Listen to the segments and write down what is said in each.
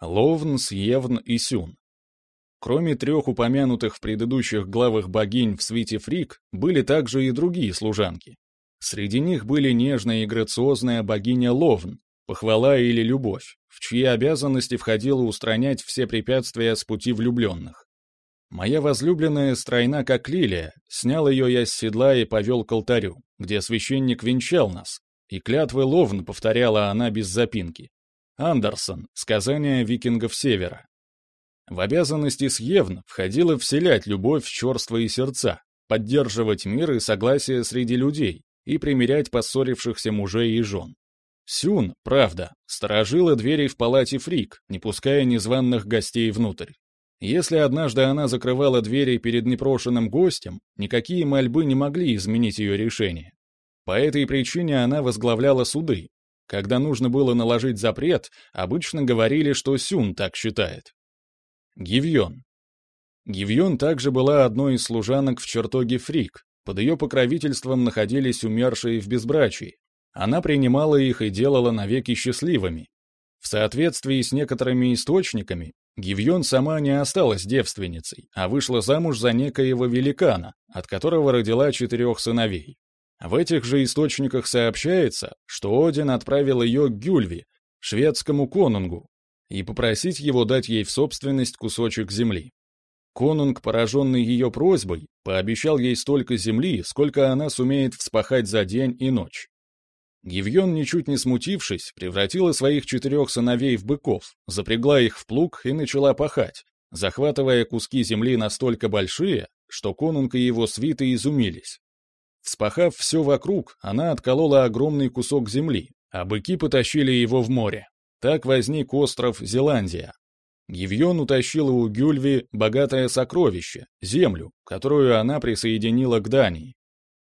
Ловн, Сьевн и Сюн. Кроме трех упомянутых в предыдущих главах богинь в свите Фрик, были также и другие служанки. Среди них были нежная и грациозная богиня Ловн, похвала или любовь, в чьи обязанности входило устранять все препятствия с пути влюбленных. Моя возлюбленная стройна, как лилия, снял ее я с седла и повел к алтарю, где священник венчал нас, и клятвы Ловн повторяла она без запинки. Андерсон. Сказания викингов Севера. В обязанности Сьевн входило вселять любовь в черствые сердца, поддерживать мир и согласие среди людей и примирять поссорившихся мужей и жен. Сюн, правда, сторожила двери в палате Фрик, не пуская незваных гостей внутрь. Если однажды она закрывала двери перед непрошенным гостем, никакие мольбы не могли изменить ее решение. По этой причине она возглавляла суды. Когда нужно было наложить запрет, обычно говорили, что Сюн так считает. Гивьон. Гивьон также была одной из служанок в чертоге Фрик. Под ее покровительством находились умершие в безбрачии. Она принимала их и делала навеки счастливыми. В соответствии с некоторыми источниками, Гивьон сама не осталась девственницей, а вышла замуж за некоего великана, от которого родила четырех сыновей. В этих же источниках сообщается, что Один отправил ее к Гюльви, шведскому конунгу, и попросить его дать ей в собственность кусочек земли. Конунг, пораженный ее просьбой, пообещал ей столько земли, сколько она сумеет вспахать за день и ночь. Гивьон, ничуть не смутившись, превратила своих четырех сыновей в быков, запрягла их в плуг и начала пахать, захватывая куски земли настолько большие, что конунг и его свиты изумились. Вспахав все вокруг, она отколола огромный кусок земли, а быки потащили его в море. Так возник остров Зеландия. Гивьон утащила у Гюльви богатое сокровище, землю, которую она присоединила к Дании.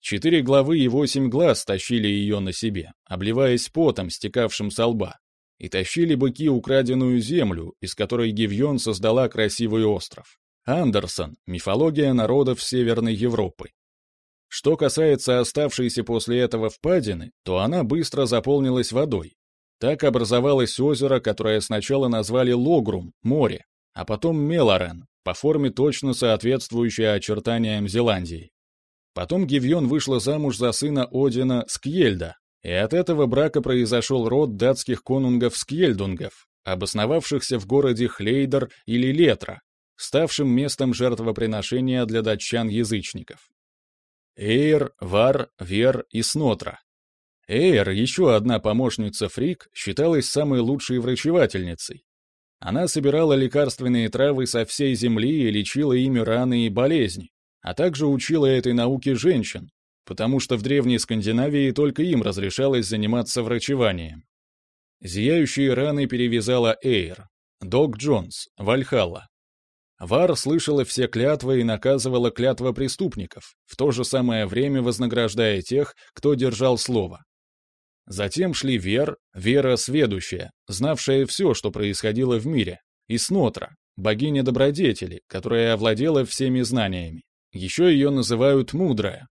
Четыре главы и восемь глаз тащили ее на себе, обливаясь потом, стекавшим со лба, и тащили быки украденную землю, из которой Гивьон создала красивый остров. Андерсон – мифология народов Северной Европы. Что касается оставшейся после этого впадины, то она быстро заполнилась водой, так образовалось озеро, которое сначала назвали Логрум, море, а потом Мелорен, по форме точно соответствующее очертаниям Зеландии. Потом Гивьон вышла замуж за сына Одина Скьельда, и от этого брака произошел род датских конунгов Скьельдунгов, обосновавшихся в городе Хлейдер или Летра, ставшим местом жертвоприношения для датчан-язычников. Эйр, Вар, Вер и Снотра Эйр, еще одна помощница Фрик, считалась самой лучшей врачевательницей. Она собирала лекарственные травы со всей земли и лечила ими раны и болезни, а также учила этой науке женщин, потому что в древней Скандинавии только им разрешалось заниматься врачеванием. Зияющие раны перевязала Эйр, Дог Джонс, Вальхалла. Вар слышала все клятвы и наказывала клятва преступников, в то же самое время вознаграждая тех, кто держал слово. Затем шли Вер, Вера Сведущая, знавшая все, что происходило в мире, и Снотра, богиня добродетели, которая овладела всеми знаниями. Еще ее называют Мудрая.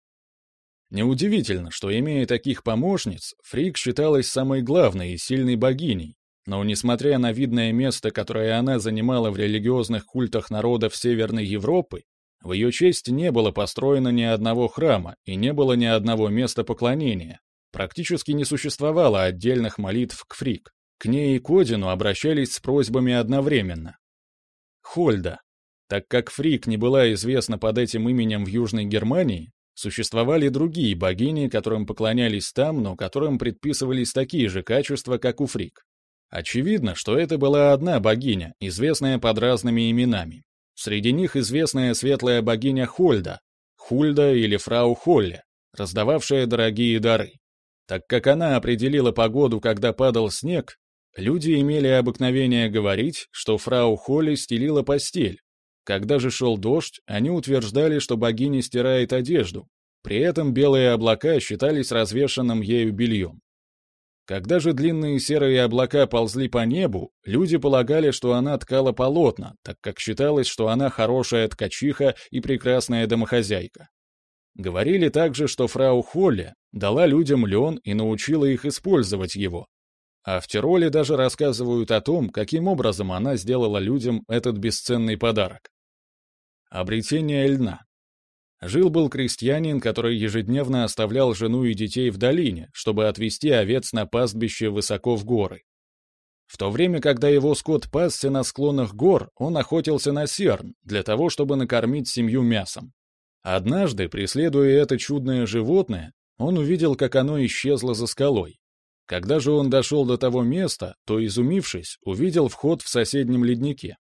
Неудивительно, что, имея таких помощниц, Фрик считалась самой главной и сильной богиней, но, несмотря на видное место, которое она занимала в религиозных культах народов Северной Европы, в ее честь не было построено ни одного храма и не было ни одного места поклонения, Практически не существовало отдельных молитв к Фрик. К ней и к Одину обращались с просьбами одновременно. Хольда. Так как Фрик не была известна под этим именем в Южной Германии, существовали другие богини, которым поклонялись там, но которым предписывались такие же качества, как у Фрик. Очевидно, что это была одна богиня, известная под разными именами. Среди них известная светлая богиня Хольда, Хульда или фрау Холле, раздававшая дорогие дары. Так как она определила погоду, когда падал снег, люди имели обыкновение говорить, что фрау Холли стелила постель. Когда же шел дождь, они утверждали, что богиня стирает одежду. При этом белые облака считались развешанным ею бельем. Когда же длинные серые облака ползли по небу, люди полагали, что она ткала полотна, так как считалось, что она хорошая ткачиха и прекрасная домохозяйка. Говорили также, что фрау Холле дала людям лен и научила их использовать его. а в Тироле даже рассказывают о том, каким образом она сделала людям этот бесценный подарок. Обретение льна. Жил-был крестьянин, который ежедневно оставлял жену и детей в долине, чтобы отвезти овец на пастбище высоко в горы. В то время, когда его скот пасся на склонах гор, он охотился на серн, для того, чтобы накормить семью мясом. Однажды, преследуя это чудное животное, он увидел, как оно исчезло за скалой. Когда же он дошел до того места, то, изумившись, увидел вход в соседнем леднике.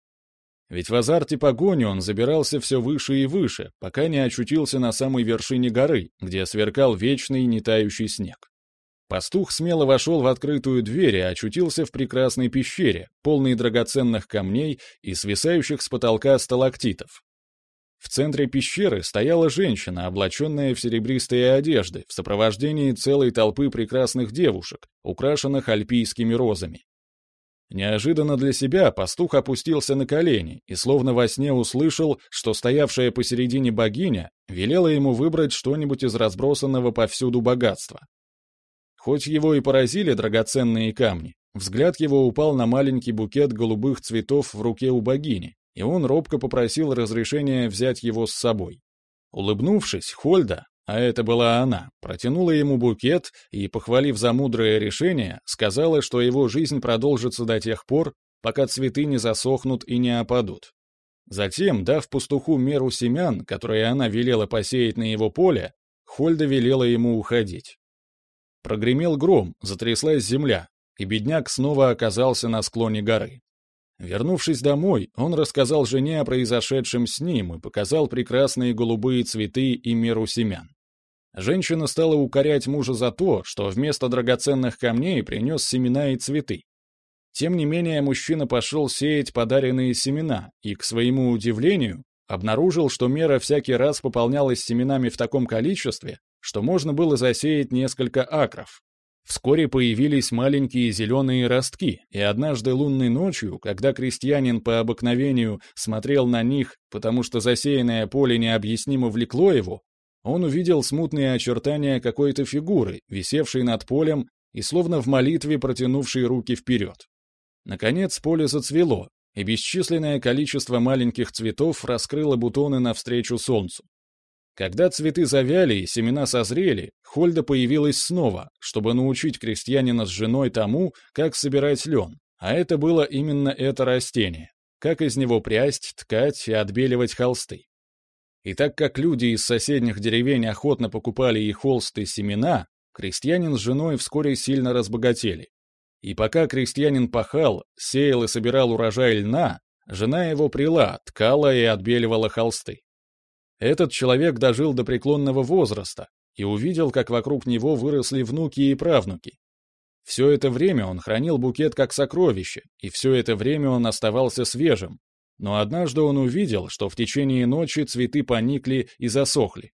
Ведь в азарте погони он забирался все выше и выше, пока не очутился на самой вершине горы, где сверкал вечный нетающий снег. Пастух смело вошел в открытую дверь и очутился в прекрасной пещере, полной драгоценных камней и свисающих с потолка сталактитов. В центре пещеры стояла женщина, облаченная в серебристые одежды, в сопровождении целой толпы прекрасных девушек, украшенных альпийскими розами. Неожиданно для себя пастух опустился на колени и словно во сне услышал, что стоявшая посередине богиня велела ему выбрать что-нибудь из разбросанного повсюду богатства. Хоть его и поразили драгоценные камни, взгляд его упал на маленький букет голубых цветов в руке у богини, и он робко попросил разрешения взять его с собой. Улыбнувшись, Хольда, а это была она, протянула ему букет и, похвалив за мудрое решение, сказала, что его жизнь продолжится до тех пор, пока цветы не засохнут и не опадут. Затем, дав пастуху меру семян, которые она велела посеять на его поле, Хольда велела ему уходить. Прогремел гром, затряслась земля, и бедняк снова оказался на склоне горы. Вернувшись домой, он рассказал жене о произошедшем с ним и показал прекрасные голубые цветы и меру семян. Женщина стала укорять мужа за то, что вместо драгоценных камней принес семена и цветы. Тем не менее, мужчина пошел сеять подаренные семена и, к своему удивлению, обнаружил, что мера всякий раз пополнялась семенами в таком количестве, что можно было засеять несколько акров. Вскоре появились маленькие зеленые ростки, и однажды лунной ночью, когда крестьянин по обыкновению смотрел на них, потому что засеянное поле необъяснимо влекло его, он увидел смутные очертания какой-то фигуры, висевшей над полем и словно в молитве протянувшей руки вперед. Наконец поле зацвело, и бесчисленное количество маленьких цветов раскрыло бутоны навстречу солнцу. Когда цветы завяли и семена созрели, Хольда появилась снова, чтобы научить крестьянина с женой тому, как собирать лен, а это было именно это растение, как из него прясть, ткать и отбеливать холсты. И так как люди из соседних деревень охотно покупали и холсты семена, крестьянин с женой вскоре сильно разбогатели. И пока крестьянин пахал, сеял и собирал урожай льна, жена его прила, ткала и отбеливала холсты. Этот человек дожил до преклонного возраста и увидел, как вокруг него выросли внуки и правнуки. Все это время он хранил букет как сокровище, и все это время он оставался свежим. Но однажды он увидел, что в течение ночи цветы поникли и засохли.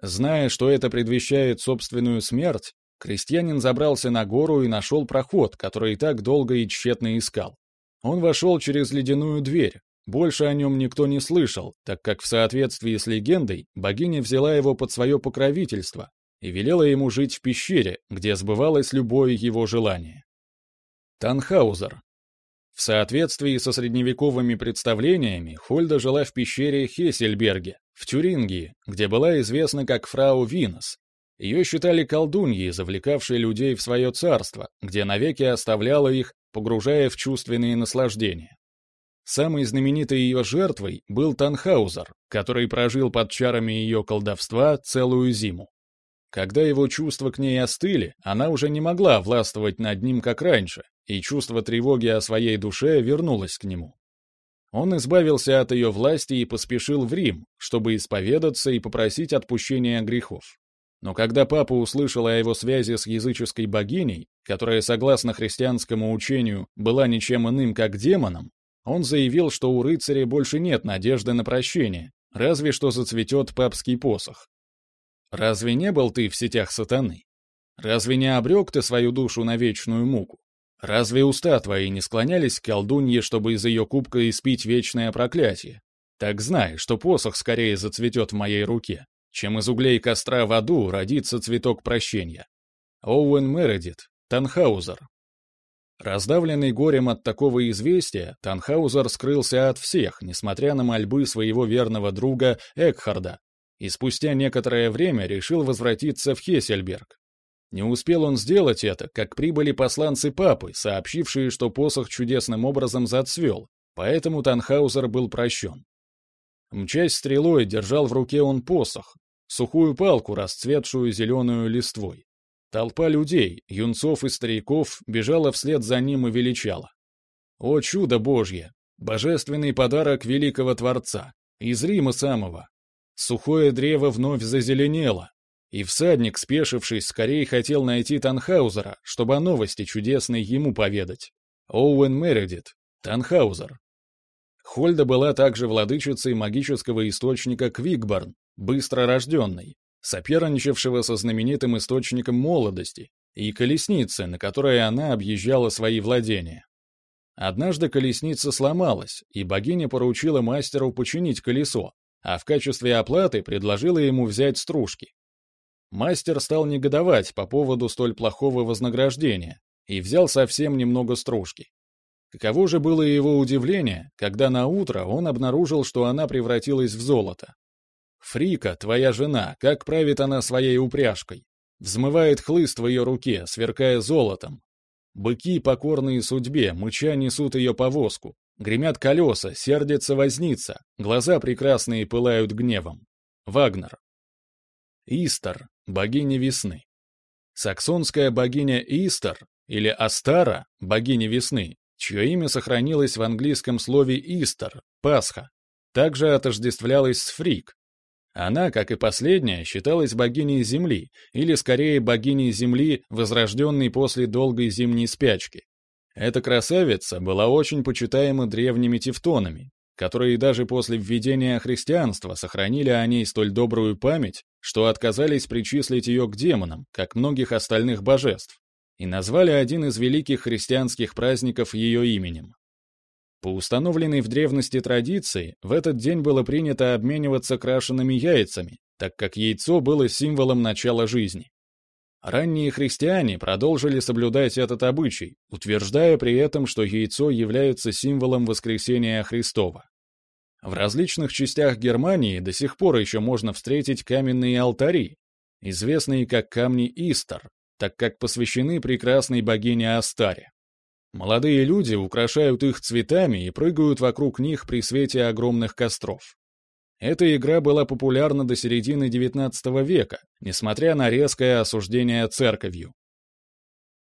Зная, что это предвещает собственную смерть, крестьянин забрался на гору и нашел проход, который так долго и тщетно искал. Он вошел через ледяную дверь, больше о нем никто не слышал, так как в соответствии с легендой богиня взяла его под свое покровительство и велела ему жить в пещере, где сбывалось любое его желание. Танхаузер. В соответствии со средневековыми представлениями, Хольда жила в пещере Хессельберге, в Тюрингии, где была известна как фрау Винос. Ее считали колдуньей, завлекавшей людей в свое царство, где навеки оставляла их, погружая в чувственные наслаждения. Самой знаменитой ее жертвой был Танхаузер, который прожил под чарами ее колдовства целую зиму. Когда его чувства к ней остыли, она уже не могла властвовать над ним как раньше, и чувство тревоги о своей душе вернулось к нему. Он избавился от ее власти и поспешил в Рим, чтобы исповедаться и попросить отпущения грехов. Но когда папа услышал о его связи с языческой богиней, которая, согласно христианскому учению, была ничем иным, как демоном, он заявил, что у рыцаря больше нет надежды на прощение, разве что зацветет папский посох. Разве не был ты в сетях сатаны? Разве не обрек ты свою душу на вечную муку? Разве уста твои не склонялись к колдунье, чтобы из ее кубка испить вечное проклятие? Так знай, что посох скорее зацветет в моей руке, чем из углей костра в аду родится цветок прощения. Оуэн Мередит, Танхаузер, Раздавленный горем от такого известия, Танхаузер скрылся от всех, несмотря на мольбы своего верного друга Экхарда, и спустя некоторое время решил возвратиться в Хессельберг. Не успел он сделать это, как прибыли посланцы папы, сообщившие, что посох чудесным образом зацвел, поэтому Танхаузер был прощен. Мчась стрелой, держал в руке он посох, сухую палку, расцветшую зеленую листвой. Толпа людей, юнцов и стариков, бежала вслед за ним и величала. О чудо Божье! Божественный подарок великого Творца! Из Рима самого! Сухое древо вновь зазеленело, и всадник, спешившись, скорее хотел найти Танхаузера, чтобы о новости чудесной ему поведать. Оуэн Мередит, Танхаузер. Хольда была также владычицей магического источника Квикборн, быстро рожденной, соперничавшего со знаменитым источником молодости, и колесницы, на которой она объезжала свои владения. Однажды колесница сломалась, и богиня поручила мастеру починить колесо, а в качестве оплаты предложила ему взять стружки. Мастер стал негодовать по поводу столь плохого вознаграждения и взял совсем немного стружки. Каково же было его удивление, когда на утро он обнаружил, что она превратилась в золото. Фрика, твоя жена, как правит она своей упряжкой? Взмывает хлыст в ее руке, сверкая золотом. Быки, покорные судьбе, мыча несут ее повозку. Гремят колеса, сердится возница, глаза прекрасные пылают гневом. Вагнер. Истер, богиня весны. Саксонская богиня Истер, или Астара, богиня весны, чье имя сохранилось в английском слове «Истер» — «Пасха», также отождествлялась с Фрик, она, как и последняя, считалась богиней Земли, или скорее богиней Земли, возрожденной после долгой зимней спячки. Эта красавица была очень почитаема древними тевтонами, которые даже после введения христианства сохранили о ней столь добрую память, что отказались причислить ее к демонам, как многих остальных божеств, и назвали один из великих христианских праздников ее именем. По установленной в древности традиции, в этот день было принято обмениваться крашенными яйцами, так как яйцо было символом начала жизни. Ранние христиане продолжили соблюдать этот обычай, утверждая при этом, что яйцо является символом воскресения Христова. В различных частях Германии до сих пор еще можно встретить каменные алтари, известные как камни Истер, так как посвящены прекрасной богине Астаре. Молодые люди украшают их цветами и прыгают вокруг них при свете огромных костров. Эта игра была популярна до середины XIX века, несмотря на резкое осуждение церковью.